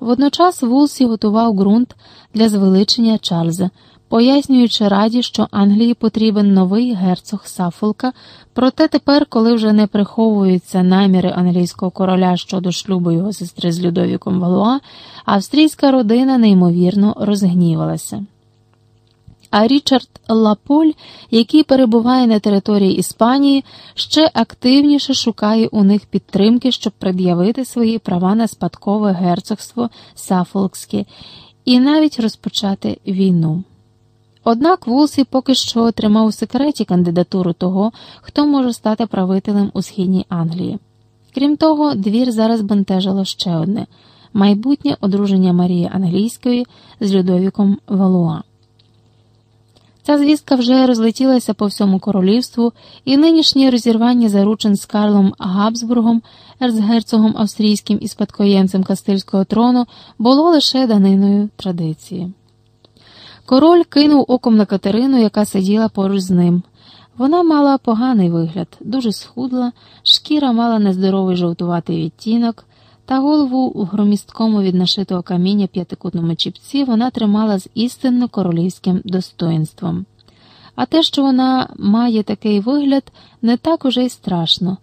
Водночас Вулсі готував ґрунт для звеличення Чарльза, пояснюючи раді, що Англії потрібен новий герцог Сафолка, проте тепер, коли вже не приховуються наміри англійського короля щодо шлюбу його сестри з Людовіком Валуа, австрійська родина неймовірно розгнівалася. А Річард Лаполь, який перебуває на території Іспанії, ще активніше шукає у них підтримки, щоб пред'явити свої права на спадкове герцогство Сафолкське і навіть розпочати війну. Однак Вулсі поки що тримав у секреті кандидатуру того, хто може стати правителем у східній Англії. Крім того, двір зараз бентежило ще одне майбутнє одруження Марії Англійської з Людовіком Валуа. Ця звістка вже розлетілася по всьому королівству, і нинішнє розірвання заручин з Карлом Габсбургом, ерцгерцогом австрійським і спадкоємцем Кастильського трону, було лише даниною традиції. Король кинув оком на Катерину, яка сиділа поруч з ним. Вона мала поганий вигляд, дуже схудла, шкіра мала нездоровий жовтуватий відтінок, та голову у громісткому від нашитого каміння п'ятикутному чіпці вона тримала з істинно королівським достоїнством. А те, що вона має такий вигляд, не так уже й страшно.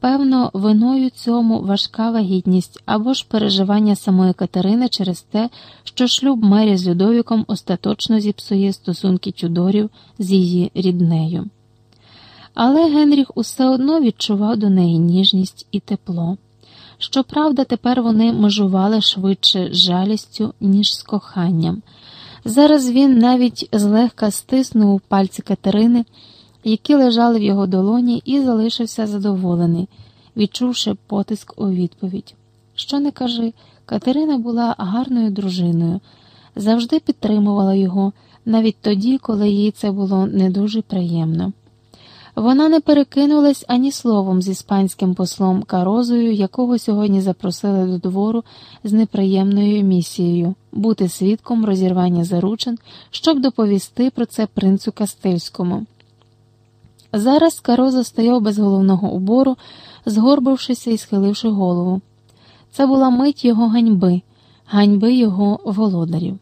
Певно, виною цьому важка вагітність або ж переживання самої Катерини через те, що шлюб Мері з Людовіком остаточно зіпсує стосунки Тюдорів з її ріднею. Але Генріх усе одно відчував до неї ніжність і тепло. Щоправда, тепер вони межували швидше жалістю, ніж з коханням. Зараз він навіть злегка стиснув пальці Катерини, які лежали в його долоні, і залишився задоволений, відчувши потиск у відповідь. Що не кажи, Катерина була гарною дружиною, завжди підтримувала його, навіть тоді, коли їй це було не дуже приємно. Вона не перекинулась ані словом з іспанським послом Карозою, якого сьогодні запросили до двору з неприємною місією бути свідком розірвання заручин, щоб доповісти про це принцу Кастильському. Зараз Кароза стояв без головного убору, згорбившися і схиливши голову. Це була мить його ганьби, ганьби його володарів.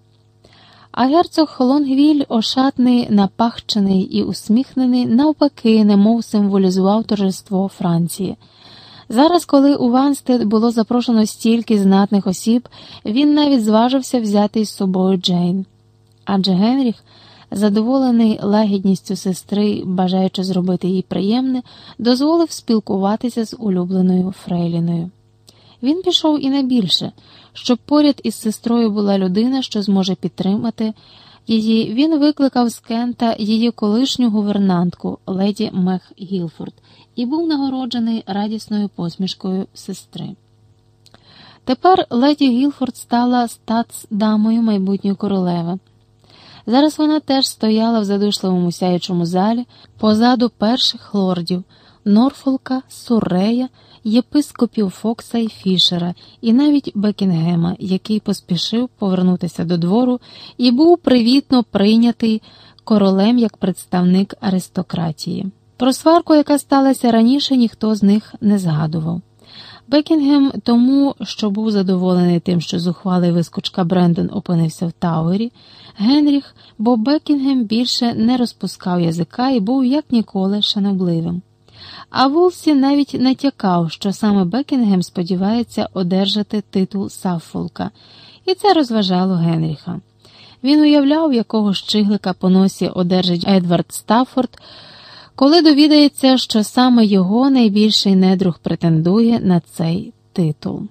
А герцог Холонгвіль, ошатний, напахчений і усміхнений, навпаки, немов символізував торжество Франції. Зараз, коли у Ванстед було запрошено стільки знатних осіб, він навіть зважився взяти із собою Джейн. Адже Генріх, задоволений лагідністю сестри, бажаючи зробити їй приємне, дозволив спілкуватися з улюбленою Фрейліною. Він пішов і на більше, щоб поряд із сестрою була людина, що зможе підтримати її. Він викликав з Кента її колишню гувернантку леді Мех Гілфорд і був нагороджений радісною посмішкою сестри. Тепер леді Гілфорд стала статсдамою майбутньої королеви. Зараз вона теж стояла в задушливому сяючому залі позаду перших лордів Норфолка, Суррея єпископів Фокса і Фішера, і навіть Бекінгема, який поспішив повернутися до двору і був привітно прийнятий королем як представник аристократії. Про сварку, яка сталася раніше, ніхто з них не згадував. Бекінгем тому, що був задоволений тим, що зухвалий вискочка Брендон опинився в Тауері, Генріх, бо Бекінгем більше не розпускав язика і був як ніколи шанобливим. А Вулсі навіть натякав, що саме Бекінгем сподівається одержати титул Саффолка, і це розважало Генріха. Він уявляв, якого щиглика по носі одержить Едвард Стаффорд, коли довідається, що саме його найбільший недруг претендує на цей титул.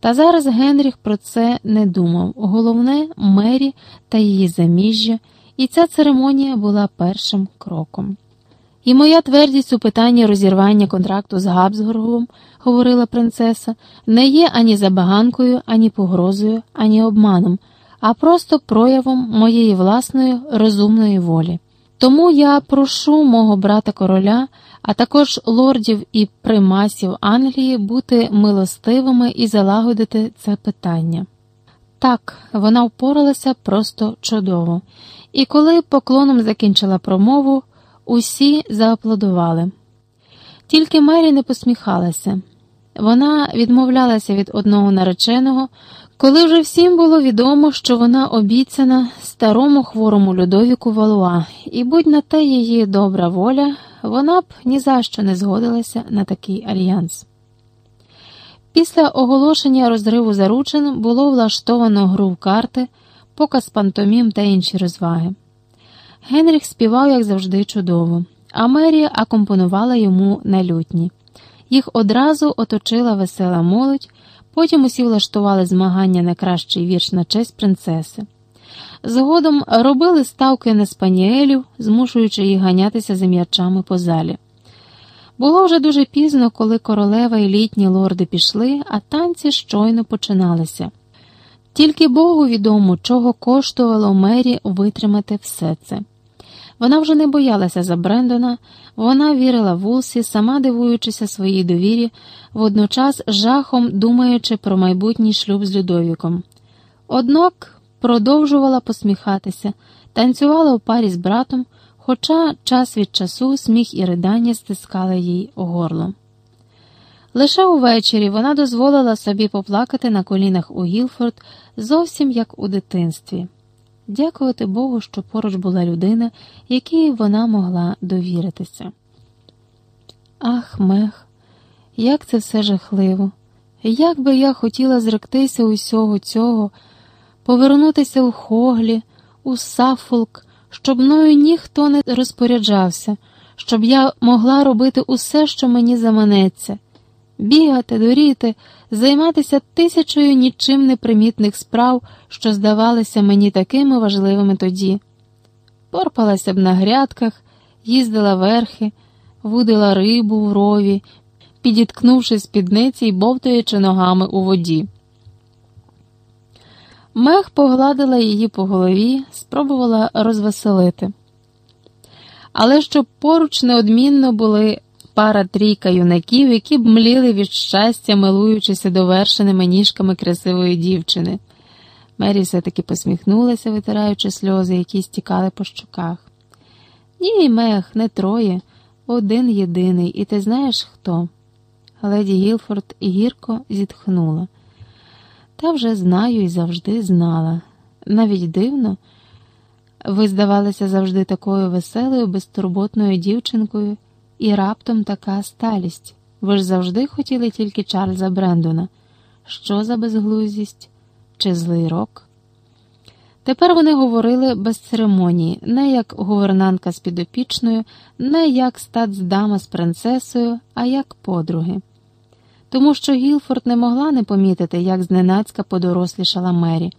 Та зараз Генріх про це не думав. Головне Мері та її заміжжя, і ця церемонія була першим кроком. І моя твердість у питанні розірвання контракту з Габсбургом, говорила принцеса, не є ані забаганкою, ані погрозою, ані обманом, а просто проявом моєї власної розумної волі. Тому я прошу мого брата короля, а також лордів і примасів Англії бути милостивими і залагодити це питання. Так, вона впоралася просто чудово, і коли поклоном закінчила промову, Усі зааплодували. Тільки Мері не посміхалася. Вона відмовлялася від одного нареченого, Коли вже всім було відомо, що вона обіцяна старому хворому Людовіку Валуа, і будь на те її добра воля, вона б ні за що не згодилася на такий альянс. Після оголошення розриву заручин було влаштовано гру в карти, показ пантомім та інші розваги. Генріх співав, як завжди, чудово, а Мері акомпонувала йому на лютні. Їх одразу оточила весела молодь, потім усі влаштували змагання на кращий вірш на честь принцеси. Згодом робили ставки на спаніелів, змушуючи їх ганятися за м'ячами по залі. Було вже дуже пізно, коли королева і літні лорди пішли, а танці щойно починалися. Тільки Богу відомо, чого коштувало Мері витримати все це. Вона вже не боялася за Брендона, вона вірила Вулсі, сама дивуючися своїй довірі, водночас жахом думаючи про майбутній шлюб з Людовіком. Однак продовжувала посміхатися, танцювала у парі з братом, хоча час від часу сміх і ридання стискали їй горло. Лише увечері вона дозволила собі поплакати на колінах у Гілфорд зовсім як у дитинстві. Дякувати Богу, що поруч була людина, якій вона могла довіритися. Ах, мех, як це все жахливо! Як би я хотіла зректися усього цього, повернутися у Хоглі, у Сафолк, щоб мною ніхто не розпоряджався, щоб я могла робити усе, що мені заманеться, бігати, доріти, займатися тисячою нічим непримітних справ, що здавалися мені такими важливими тоді. Порпалася б на грядках, їздила верхи, вудила рибу в рові, підіткнувши спідниці й бовтаючи ногами у воді. Мех погладила її по голові, спробувала розвеселити. Але щоб поруч неодмінно були пара трійка юнаків, які б мліли від щастя, милуючися довершеними ніжками красивої дівчини. Мері все-таки посміхнулася, витираючи сльози, які стікали по щоках. Ні, мех, не троє, один єдиний, і ти знаєш хто? Леді Гілфорд гірко зітхнула. Та вже знаю і завжди знала. Навіть дивно, ви здавалися завжди такою веселою, безтурботною дівчинкою, і раптом така сталість. Ви ж завжди хотіли тільки Чарльза Брендона. Що за безглуздість? Чи злий рок? Тепер вони говорили без церемонії, не як гувернантка з підопічною, не як статсдама з принцесою, а як подруги тому що Гілфорд не могла не помітити, як зненацька подорослішала Мері.